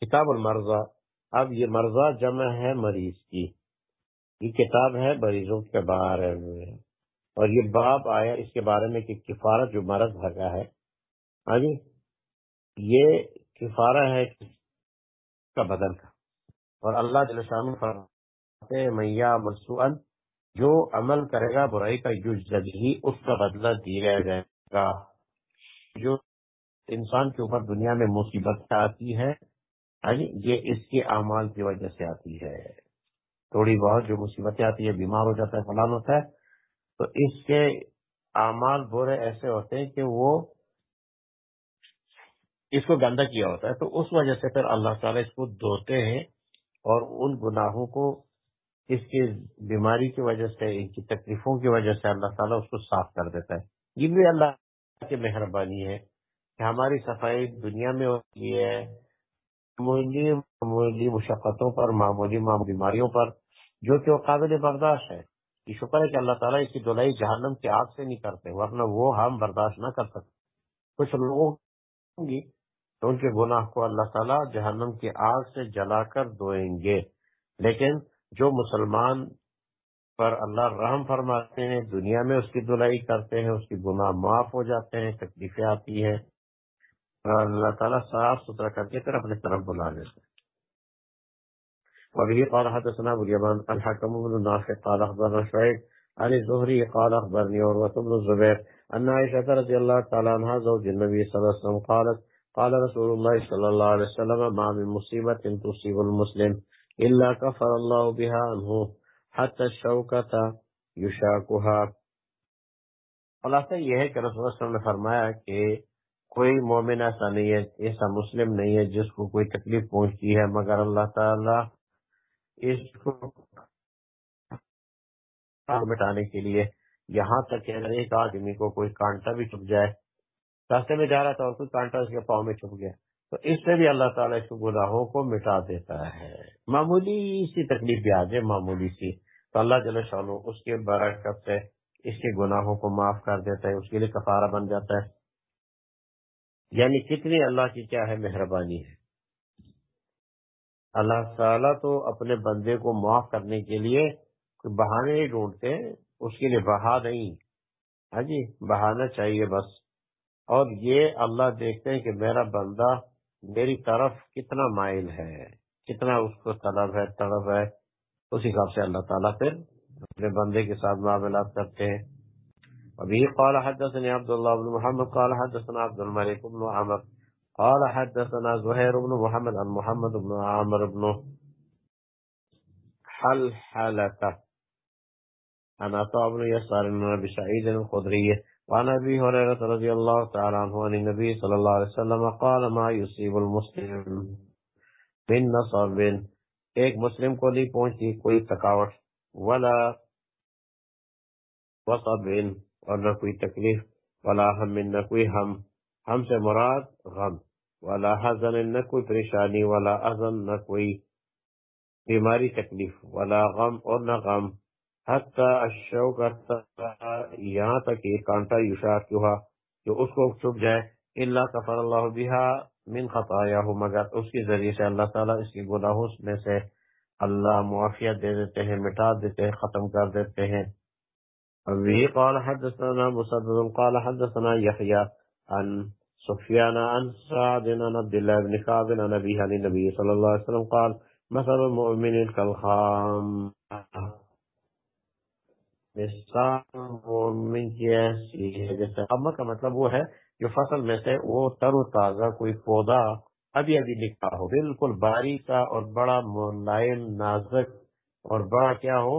کتاب المرضہ اب یہ مرضہ جمع ہے مریض کی۔ یہ کتاب ہے مریضوں کے بارے میں۔ اور یہ باب آیا اس کے بارے میں کہ کفارت جو مرض بھگا ہے۔ ہاں جی؟ یہ کفارہ ہے کا بدل کا۔ اور اللہ جل شاہ فرماتے میاں مسوئن جو عمل کرے گا برائی کا یو ہی اس کا بدلہ دیا جائے گا۔ جو انسان کے اوپر دنیا میں مصیبت آتی ہے ہاں جی، یہ اس کے اعمال کی وجہ سے آتی ہے۔ تھوڑی بہت جو مصیبتیں آتی ہے بیمار ہو جاتا ہے، فلان ہوتا ہے، تو اس کے اعمال برے ایسے ہوتے ہیں کہ وہ اس کو گندا کیا ہوتا ہے۔ تو اس وجہ سے پھر اللہ تعالیٰ اس کو دھوتے ہیں اور ان گناہوں کو، اس کی بیماری کی وجہ سے، ان کی تکلیفوں کی وجہ سے اللہ تعالیٰ اس کو صاف کر دیتا ہے۔ یہ بھی اللہ کی مہربانی ہے کہ ہماری صفائی دنیا میں ہوتی ہے معمولی معمولی مشقتوں پر، معمولی معمولی بیماریوں پر، جو کہ وہ قابل برداشت ہے۔ یہ شکر ہے کہ اللہ تعالیٰ اس کی دلائی جہنم کی آگ سے نہیں کرتے، ورنہ وہ ہم برداشت نہ کر سکتے۔ کچھ لوگوں گی تو ان کے گناہ کو اللہ تعالیٰ جہنم کی آگ سے جلا کر دھوئیں گے۔ لیکن جو مسلمان پر اللہ رحم فرماتے ہیں، دنیا میں اس کی دلائی کرتے ہیں، اس کی گناہ معاف ہو جاتے ہیں، تکلیفیں آتی ہیں۔ اللہ تعالیٰ صاف ستھرا کر کے پھر اپنے طرف بلا لیتے وبه قال حدثنا ابو اليمان، الحكم بن نافع، قال اخبرنا شعيب عن الزهري قال اخبرني عروة بن الزبير ان عائشة رضي الله تعالى عنها زوج النبي صلى الله عليه وسلم قالت، قال رسول الله صلى الله عليه وسلم، ما من مصيبة تصيب المسلم الا كفر الله بها عنه حتى الشوكة يشاكها خلاصہ یہ ہے کہ رسول اللہ صلی اللہ علیہ وسلم نے فرمایا کہ کوئی مومن ایسا نہیں ہے، ایسا مسلم نہیں ہے جس کو کوئی تکلیف پہنچتی ہے، مگر اللہ تعالی اس کو مٹانے کے لیے یہاں تک کہ ایک آدمی کو کوئی کانٹا بھی چھپ جائے، راستے میں جا رہا تھا اور کوئی کانٹا اس کے پاؤں میں چھپ گیا، تو اس سے بھی اللہ تعالیٰ اس گناہوں کو مٹا دیتا ہے۔ معمولی سی تکلیف بھی آ جائے معمولی سی۔ تو اللہ جل شاہ اس کے برکت سے اس کے گناہوں کو معاف کر دیتا ہے، اس کے لیے کفارہ بن جاتا ہے۔ یعنی کتنی اللہ کی کیا ہے مہربانی ہے۔ اللہ تعالیٰ تو اپنے بندے کو معاف کرنے کے لیے کوئی بہانے نہیں ڈھونڈتے، اس کے لیے بہا نہیں۔ ہاں جی بہانا چاہیے بس۔ اور یہ اللہ دیکھتے ہیں کہ میرا بندہ میری طرف کتنا مائل ہے، کتنا اس کو طلب ہے طلب ہے۔ اس حساب سے اللہ تعالیٰ پھر اپنے بندے کے ساتھ معاملات کرتے ہیں۔ ابھی قال حدثني عبد الله بن محمد قال حدثنا عبد الملك بن عمر قال حدثنا زهير بن محمد عن محمد بن عامر بن حل حلقة عن عطاء بن يسار بن نبي سعيد الخدري وعن أبي هريرة رضي الله تعالى عنه عن النبي صلى الله عليه وسلم قال ما يصيب المسلم من نصب. ایک مسلم کو نہیں پہنچتی کوئی تکاوٹ ولا وصب. اور نہ کوئی تکلیف، ولا ہم نہ کوئی ہم۔ ہم سے مراد غم، ولا حزن، نہ کوئی پریشانی، ولا ازن نہ کوئی بیماری تکلیف، ولا غم اور نہ غم۔ حتی اشو کرتا یہاں تک یہ کانٹا یوشار کیوں ہوا جو اس کو چھپ جائے۔ اللہ کفر اللہ بہا من خطایا مگر اس کے ذریعے سے اللہ تعالیٰ اس کی گناہوں میں سے اللہ معافیت دے دیتے ہیں، مٹا دیتے ہیں، ختم کر دیتے ہیں۔ وبه قال حدثنا مسدد قال حدثنا يحيى عن سفيان عن سعد عن عبد الله بن كعب عن أبيه عن النبي صلى الله عليه وسلم قال مثل المؤمن كالخام. مومن کی ہے، جیسے خامہ کا مطلب وہ ہے جو فصل میں سے وہ تر و تازہ کوئی پودا ابھی ابھی نکلا ہو، بالکل باریک اور بڑا ملائم، نازک اور بڑا کیا ہو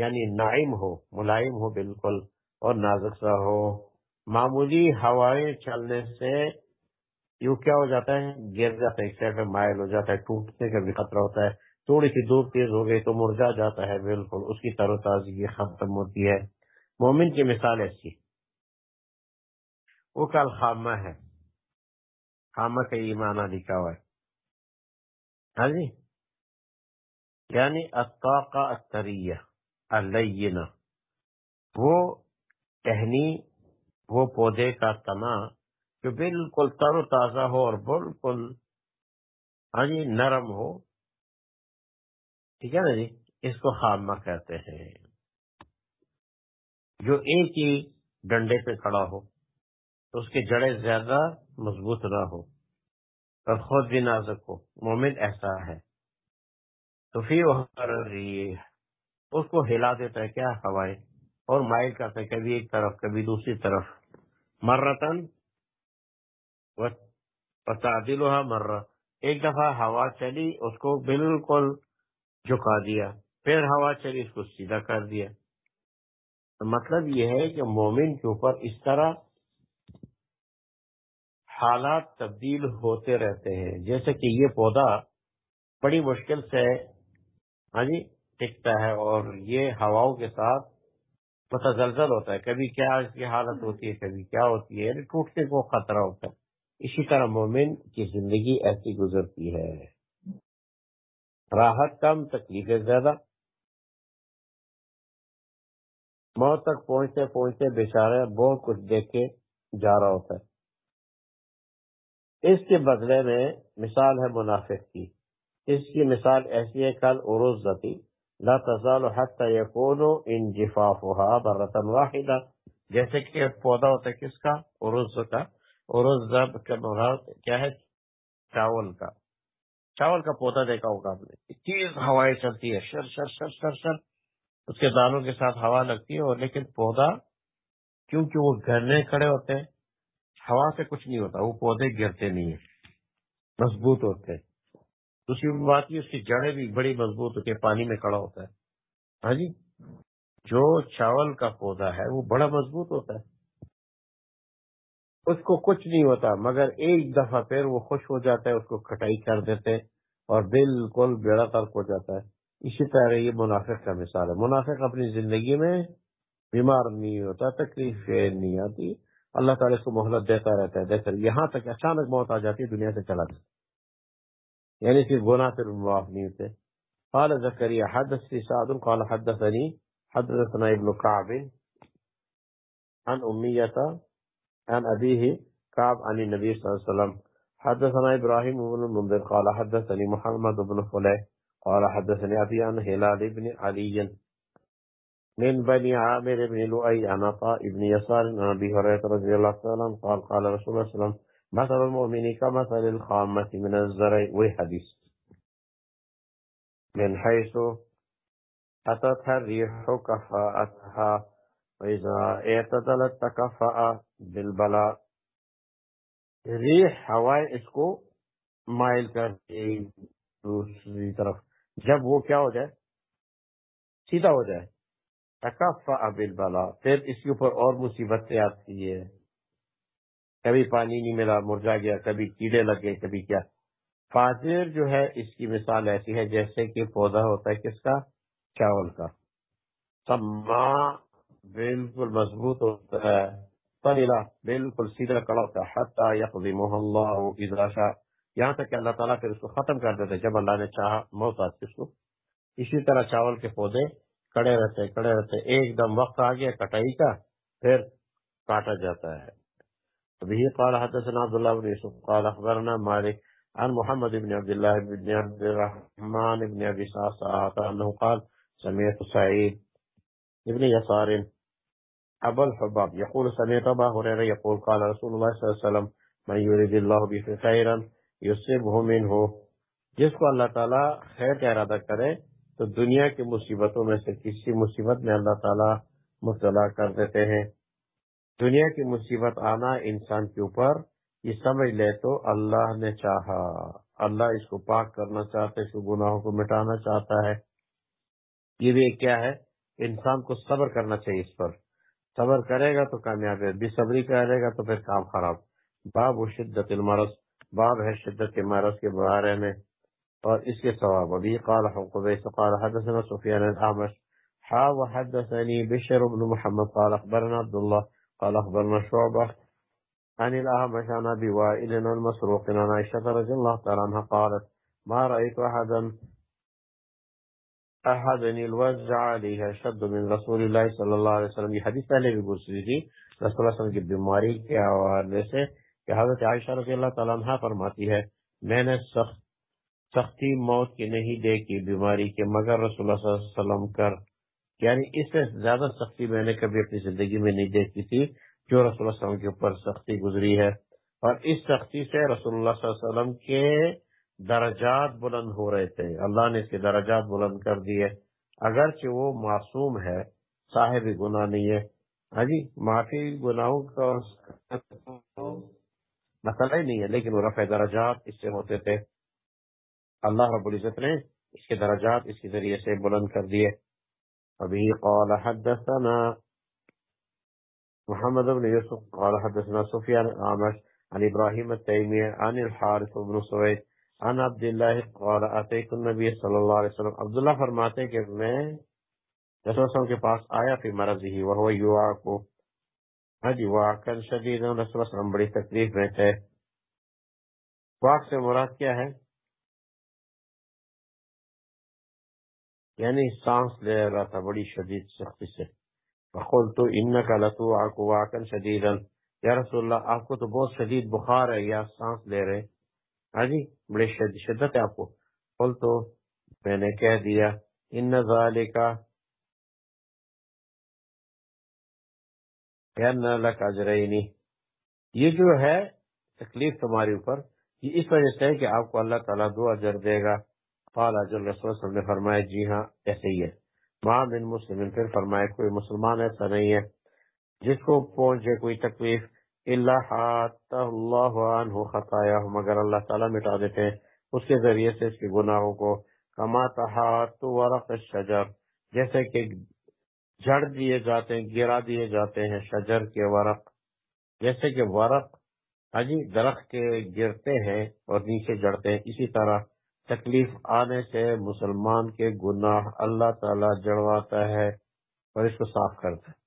یعنی نائم ہو، ملائم ہو بالکل اور نازک سا ہو۔ معمولی ہوائیں چلنے سے یوں کیا ہو جاتا ہے؟ گر جاتا ہے، ایک سائڈ میں مائل ہو جاتا ہے، ٹوٹنے کا بھی خطرہ ہوتا ہے۔ تھوڑی سی دور تیز ہو گئی تو مرجا جاتا ہے، بالکل اس کی تر و تازگی ختم ہوتی ہے۔ مومن کی مثال ایسی وہ کل خامہ ہے۔ خامہ کا ایمانہ لکھا ہوا ہے۔ ہاں جی؟ یعنی اتاقا اتریہ اللینا۔ وہ ٹہنی، وہ پودے کا تنا جو بالکل تر و تازہ ہو اور بالکل ہاں جی نرم ہو۔ ٹھیک ہے نا جی؟ اس کو خامہ کہتے ہیں۔ جو ایک ہی ڈنڈے پہ کھڑا ہو، تو اس کے جڑے زیادہ مضبوط نہ ہو۔ اور خود بھی نازک ہو۔ مومن ایسا ہے۔ تو پھر اس کو ہلا دیتا ہے کیا؟ ہوائیں۔ اور مائل کرتا ہے کبھی ایک طرف، کبھی دوسری طرف۔ مرتن تعدیل مرہ ایک دفعہ ہوا چلی، اس کو بالکل جھکا دیا۔ پھر ہوا چلی، اس کو سیدھا کر دیا۔ تو مطلب یہ ہے کہ مومن کے اوپر اس طرح حالات تبدیل ہوتے رہتے ہیں۔ جیسے کہ یہ پودا بڑی مشکل سے ہاں جی ٹکتا ہے اور یہ ہواؤں کے ساتھ متزلزل ہوتا ہے۔ کبھی کیا اس کی حالت ہوتی ہے کبھی کیا ہوتی ہے یعنی ٹوٹنے کو خطرہ ہوتا ہے۔ اسی طرح مومن کی زندگی ایسی گزرتی ہے۔ راحت کم تکلیفیں زیادہ۔ موت تک پہنچتے پہنچتے بیچارے بہت کچھ دیکھ کے جا رہا ہوتا ہے۔ اس کے بدلے میں مثال ہے منافق کی۔ اس کی مثال ایسی ہے کل عروض ذاتی لا تزال حتى يكون انجفافها برة واحدة. جیسے کہ پودا ہوتا ہے کس کا؟ عروض کا. عروض زب کا مراد کیا ہے؟ چاول کا. چاول کا پودا دیکھا ہوگا آپ نے. تیز ہوائیں چلتی ہے شر شر شر شر شر. اس کے دانوں کے ساتھ ہوا لگتی ہے اور لیکن پودا کیونکہ وہ گرنے کھڑے ہوتے ہیں، ہوا سے کچھ نہیں ہوتا، وہ پودے گرتے نہیں ہیں، مضبوط ہوتے ہیں۔ دوسری بات یہ اس کی جڑیں بھی بڑی مضبوط ہوتی ہے پانی میں کڑا ہوتا ہے۔ ہاں جی جو چاول کا پودا ہے، وہ بڑا مضبوط ہوتا ہے۔ اس کو کچھ نہیں ہوتا، مگر ایک دفعہ پھر وہ خوش ہو جاتا ہے، اس کو کٹائی کر دیتے اور بالکل بیڑا ترک ہو جاتا ہے۔ اسی طرح یہ منافق کا مثال ہے۔ منافق اپنی زندگی میں بیمار نہیں ہوتا تکلیف نہیں آتی۔ اللہ تعالیٰ اس کو محلت دیتا رہتا ہے۔ دیکھ یہاں تک اچانک موت آ جاتی ہے، دنیا سے چلا جاتا یعنی گناہ سے معاف نہیں ہوتے قال زكريا حدثني سعد قال حدثني حدثنا ابن كعب عن أمية عن أبيه كعب عن النبي صلى الله عليه وسلم. حدثنا إبراهيم بن المنذر قال حدثني محمد بن فليح قال حدثني أبي عن هلال بن علي. من بني عامر بن لؤي عن عطاء بن يسار عن أبي هريرة رضي الله عنه قال قال رسول الله صلى الله عليه وسلم مثل المؤمن كمثل الخامة من الزرع وحديث من حيث أتتها الريح كفاءتها وإذا اعتدلت تكفأ بالبلاء. ریح ہوائیں اس کو مائل کر دوسری طرف. جب وہ کیا ہو جائے؟ سیدھا ہو جائے. بلا پھر اس کے اوپر اور مصیبتیں آتی ہے. کبھی پانی نہیں ملا مرجا گیا، کبھی کیڑے لگے کبھی کیا۔ فاضر جو ہے، اس کی مثال ایسی ہے جیسے کہ پودا ہوتا ہے کس کا؟ چاول کا۔ سما بالکل مضبوط ہوتا ہے۔ پنیلا بالکل سیدھا کڑا ہوتا ہے۔ اللہ یہاں تک کہ اللہ تعالیٰ پھر اس کو ختم کر دیتے جب اللہ نے چاہا، موت آتی اس کو۔ اسی طرح چاول کے پودے کڑے رہتے کڑے رہتے۔ ایک دم وقت آ گیا، کٹائی کا، پھر کاٹا جاتا ہے۔ ابھی قال حدثنا عبد الله بن يوسف قال اخبرنا مالك عن محمد بن عبد الله بن عبد الرحمن بن ابي سعصعة انه قال سمعت سعيد ابن يسار ابو الحباب يقول سمعت ابا هريره يقول قال رسول الله صلى الله عليه وسلم من يريد الله به خيرا يصيبه منه جس کو اللہ تعالی خیر کا ارادہ کرے تو دنیا کی مصیبتوں میں سے کسی مصیبت میں اللہ تعالیٰ مبتلا کر دیتے ہیں دنیا کی مصیبت آنا انسان کے اوپر، یہ سمجھ لے تو اللہ نے چاہا۔ اللہ اس کو پاک کرنا چاہتا ہے، اس کو گناہوں کو مٹانا چاہتا ہے۔ یہ بھی کیا ہے؟ انسان کو صبر کرنا چاہیے اس پر۔ صبر کرے گا تو کامیاب ہے، بے صبری کرے گا تو پھر کام خراب۔ باب و شدت المرض، باب ہے شدت کے مرض کے بارے میں۔ اور اس کے ثواب، ابھی قال حقبيس قال حدثنا سفيان الأعمش حا وحدثني بشر بن محمد، قال أخبرنا عبد الله قال أخبرنا شعبة عن الأعمش عن أبي وائل المسروق عن عائشة رضي الله تعالى عنها قالت ما رأيت أحدا أحد الوزع عليها شد من رسول الله صلى الله عليه وسلم. یہ حدیث پہلے بھی گزری تھی، رسول اللہ صلی اللہ علیہ وسلم کی بیماری کے حوالے سے کہ حضرت عائشہ رضی اللہ تعالیٰ عنہ فرماتی ہے، میں نے سخت، سختی موت کی نہیں دیکھی بیماری کے، مگر رسول اللہ صلی اللہ علیہ وسلم کر یعنی اس سے زیادہ سختی میں نے کبھی اپنی زندگی میں نہیں دیکھی تھی جو رسول اللہ علیہ وسلم کے اوپر سختی گزری ہے۔ اور اس سختی سے رسول اللہ صلی اللہ علیہ وسلم کے درجات بلند ہو رہے تھے۔ اللہ نے اس کے درجات بلند کر دیے۔ اگرچہ وہ معصوم ہے، صاحب گناہ نہیں ہے۔ ہاں جی معافی گناہوں کا مسئلہ ہی نہیں ہے، لیکن وہ رفع درجات اس سے ہوتے تھے۔ اللہ رب العزت نے اس کے درجات اس کے ذریعے سے بلند کر دیے۔ ابھی قال حدثنا محمد بن يوسف قال حدثنا سفيان عامش عن ابراهيم التيمي عن الحارث بن سويد عن عبد الله قال اتيت النبي صلى الله عليه وسلم. عبد الله فرماتے کہ میں رسول اللہ کے پاس آیا فی مرضه وهو يعاق حجی ہاں واقعا شدید رسول اللہ علیہ وسلم بڑی تکلیف میں تھے۔ واق سے مراد کیا ہے؟ یعنی سانس لے رہا تھا، بڑی شدید، سختی سے۔ بخول تو ان کا لتو آکو شدید یا رسول اللہ، آپ کو تو بہت شدید بخار ہے، یا سانس لے رہے۔ ہاں جی بڑی شدت ہے آپ کو۔ قل تو میں نے کہہ دیا، ان ذالکا لک اجرینی۔ یہ جو ہے، تکلیف تمہاری اوپر، یہ اس وجہ سے ہے کہ آپ کو اللہ تعالیٰ دو اجر دے گا۔ قال اجل رسول صلی اللہ علیہ وسلم نے فرمایا جی ہاں ایسے ہی ہے۔ ماں بن مسلم، پھر فرمائے کوئی مسلمان ایسا نہیں ہے جس کو پہنچے کوئی تکلیف اللہ اللہ عنہ خطایا مگر اللہ تعالیٰ مٹا دیتے ہیں۔ اس کے ذریعے سے اس کے گناہوں کو۔ کما تحات ورق الشجر، جیسے کہ جڑ دیے جاتے ہیں، گرا دیے جاتے ہیں شجر کے ورق۔ جیسے کہ ورق حجی درخت کے گرتے ہیں اور نیچے جڑتے ہیں، اسی طرح تکلیف آنے سے مسلمان کے گناہ اللہ تعالی جڑواتا ہے اور اس کو صاف کرتا ہے۔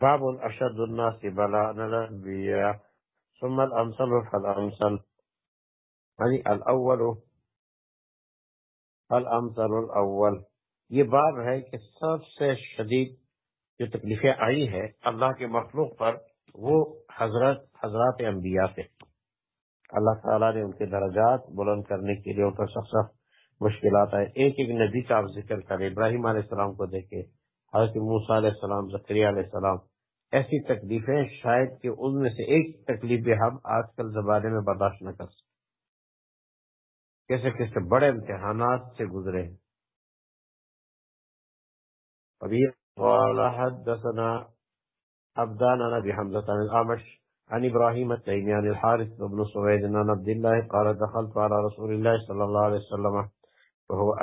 باب اشد الناس بلا الانبیاء ثم الامثل فالامثل۔ یعنی الاول، الامثل الاول۔ یہ باب ہے کہ سب سے شدید جو تکلیفیں آئی ہے اللہ کے مخلوق پر، وہ حضرت، حضرات انبیاء سے۔ اللہ تعالیٰ نے ان کے درجات بلند کرنے کے لیے ان پر سخت سخت مشکلات آئے۔ ایک ایک نبی کا آپ ذکر کریں، ابراہیم علیہ السلام کو دیکھے حضرت موسیٰ علیہ السلام ذکری علیہ السلام، ایسی تکلیفیں شاید کہ ان میں سے ایک تکلیف بھی ہم آج کل زمانے میں برداشت نہ کر سکتے کیسے کیسے بڑے امتحانات سے گزرے ہیں۔ ابھی أبدان عن أبي حمزة عن الأعمش عن إبراهيم التيمي عن الحارث بن سويد عن عبد الله قال دخلت على رسول الله صلى الله عليه وسلم وهو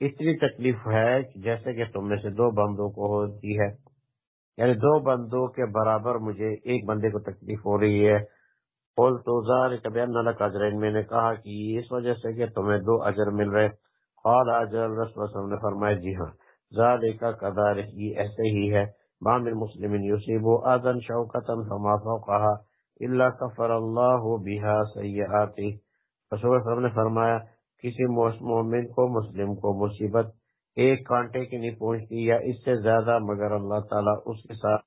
یو آکو اتنی تکلیف ہے جیسے کہ تم میں سے دو بندوں کو ہوتی ہے۔ یعنی دو بندوں کے برابر مجھے ایک بندے کو تکلیف ہو رہی ہے۔ قول تو کبھی اجرین میں نے کہا کہ اس وجہ سے کہ تمہیں دو اجر مل رہے۔ قال اجر رسول صلی نے فرمایا جی ہاں ذالک قدر یہ ایسے ہی ہے۔ بام المسلم یوسیب آدن شوکتن فما فوقها الا کفر اللہ بها سیئاتی۔ رسول صلی اللہ نے فرمایا کسی مومن کو، مسلم کو مصیبت ایک کانٹے کی نہیں پہنچتی یا اس سے زیادہ، مگر اللہ تعالیٰ اس کے ساتھ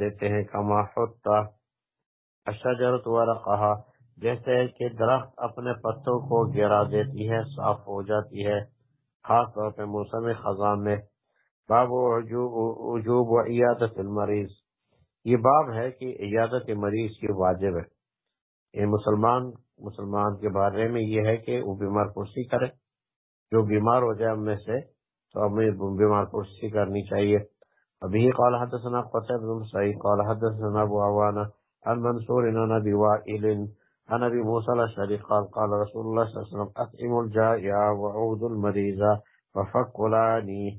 دیتے ہیں، کما ہوتا اشجرت جیسے کہ درخت اپنے پتوں کو گرا دیتی ہے، صاف ہو جاتی ہے، خاص طور پہ موسم خزاں میں۔ باب وجوب و عیادت المریض۔ یہ باب ہے کہ عیادت مریض کی واجب ہے۔ یہ مسلمان مسلمان کے بارے میں یہ ہے کہ وہ بیمار پرسی کرے۔ جو بیمار ہو جائے ہم میں سے تو ہمیں بیمار پرسی کرنی چاہیے۔ ابھی قال حدثنا قتيبة بن سعيد، قال حدثنا ابو عوانة، عن منصور، عن ابي وائل، عن ابي موسى الاشعري قال قال رسول الله صلى الله عليه وسلم اطعم الجائع وعود المريض وفق لاني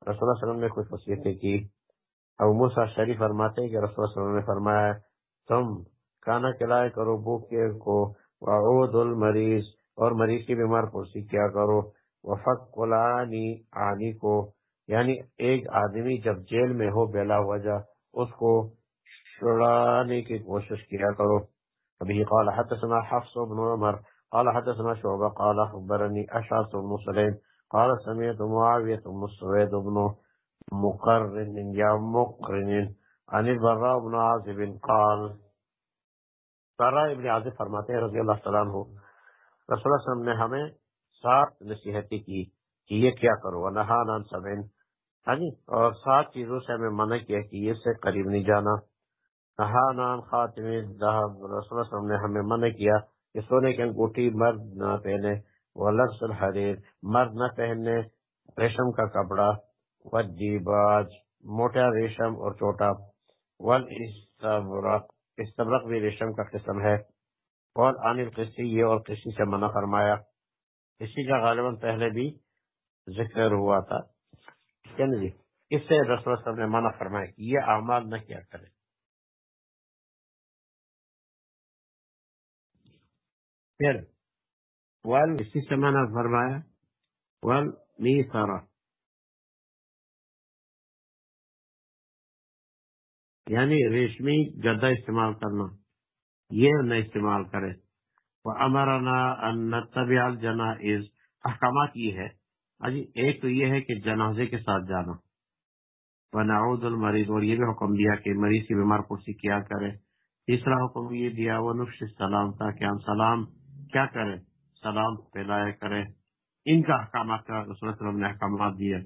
رسول اللہ صلی اللہ علیہ وسلم نے کچھ وصیتیں کی۔ ابو موسیٰ شریف فرماتے ہیں کہ رسول اللہ صلی اللہ علیہ وسلم نے فرمایا، تم کھانا کھلائے کرو بھوکے کو وعود المریض اور مریض کی بیمار پرسی، کیا کرو؟ وفق قلانی آنی کو۔ یعنی ایک آدمی جب جیل میں ہو بلا وجہ، اس کو چھڑانے کی کوشش کیا کرو۔ ابھی قال حدثنا حفص بن عمر، قال حدثنا شعبہ، قال اخبرنی اشعث بن سلیم، قال سمعت معاویة بن سوید بن مقرن یا مقرن عن البراء بن عازب قال براء ابن عازب فرماتے ہیں، رضی اللہ تعالیٰ عنہ، رسول اللہ علیہ وسلم نے ہمیں سات نصیحتی کی، کہ یہ کیا کرو؟ نہانا سبین ہاں جی اور سات چیزوں سے ہمیں منع کیا کہ یہ سے قریب نہیں جانا۔ نہانا خاتم رسول اللہ علیہ وسلم نے ہمیں منع کیا کہ سونے کی انگوٹھی مرد نہ پہنے وہ لفظ الحریر مرد نہ پہننے ریشم کا کپڑا وجیباج موٹا ریشم اور چھوٹا ول استبرق بھی ریشم کا قسم ہے۔ اور عن قصی یہ اور قصی سے منع فرمایا۔ اسی کا غالباً پہلے بھی ذکر ہوا تھا۔ یعنی جی اس سے رسول صاحب نے منع فرمایا کہ یہ اعمال نہ کیا کرے پھر ول اسی سے منع فرمایا۔ ول می سارا یعنی ریشمی گدا استعمال کرنا، یہ نہ استعمال کرے۔ وہ امرانا ان طبیع احکامات یہ ہے ہاں جی ایک تو یہ ہے کہ جنازے کے ساتھ جانا۔ نعود المریض اور یہ بھی حکم دیا کہ مریض کی بیمار پرسی کیا کرے۔ تیسرا حکم یہ دیا وہ نفش سلام تاکہ ہم سلام کیا کریں۔ سلام پھیلایا کرے ان کا احکامات کا رسول وسلم نے احکامات دیا۔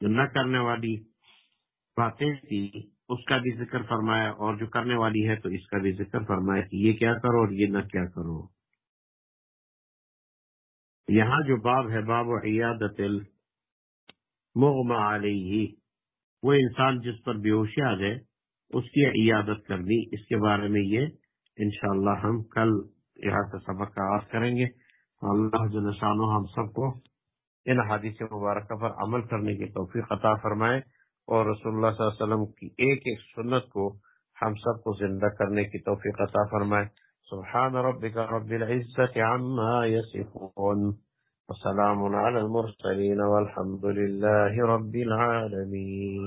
جو نہ کرنے والی باتیں تھی اس کا بھی ذکر فرمایا اور جو کرنے والی ہے تو اس کا بھی ذکر فرمایا کہ یہ کیا کرو اور یہ نہ کیا کرو۔ یہاں جو باب ہے، باب و عیادت المغمى علیہ، وہ انسان جس پر بیہوشی آ جائے اس کی عیادت کرنی۔ اس کے بارے میں یہ انشاءاللہ ہم کل یہاں سے سبق کا آغاز کریں گے۔ اللہ جو نشانو ہم سب کو ان حادث مبارکہ پر عمل کرنے کی توفیق عطا فرمائے۔ اور رسول اللہ صلی اللہ علیہ وسلم کی ایک ایک سنت کو ہم سب کو زندہ کرنے کی توفیق عطا فرمائے۔ سبحان ربك رب العزة عما يصفون وسلام على المرسلين والحمد لله رب العالمين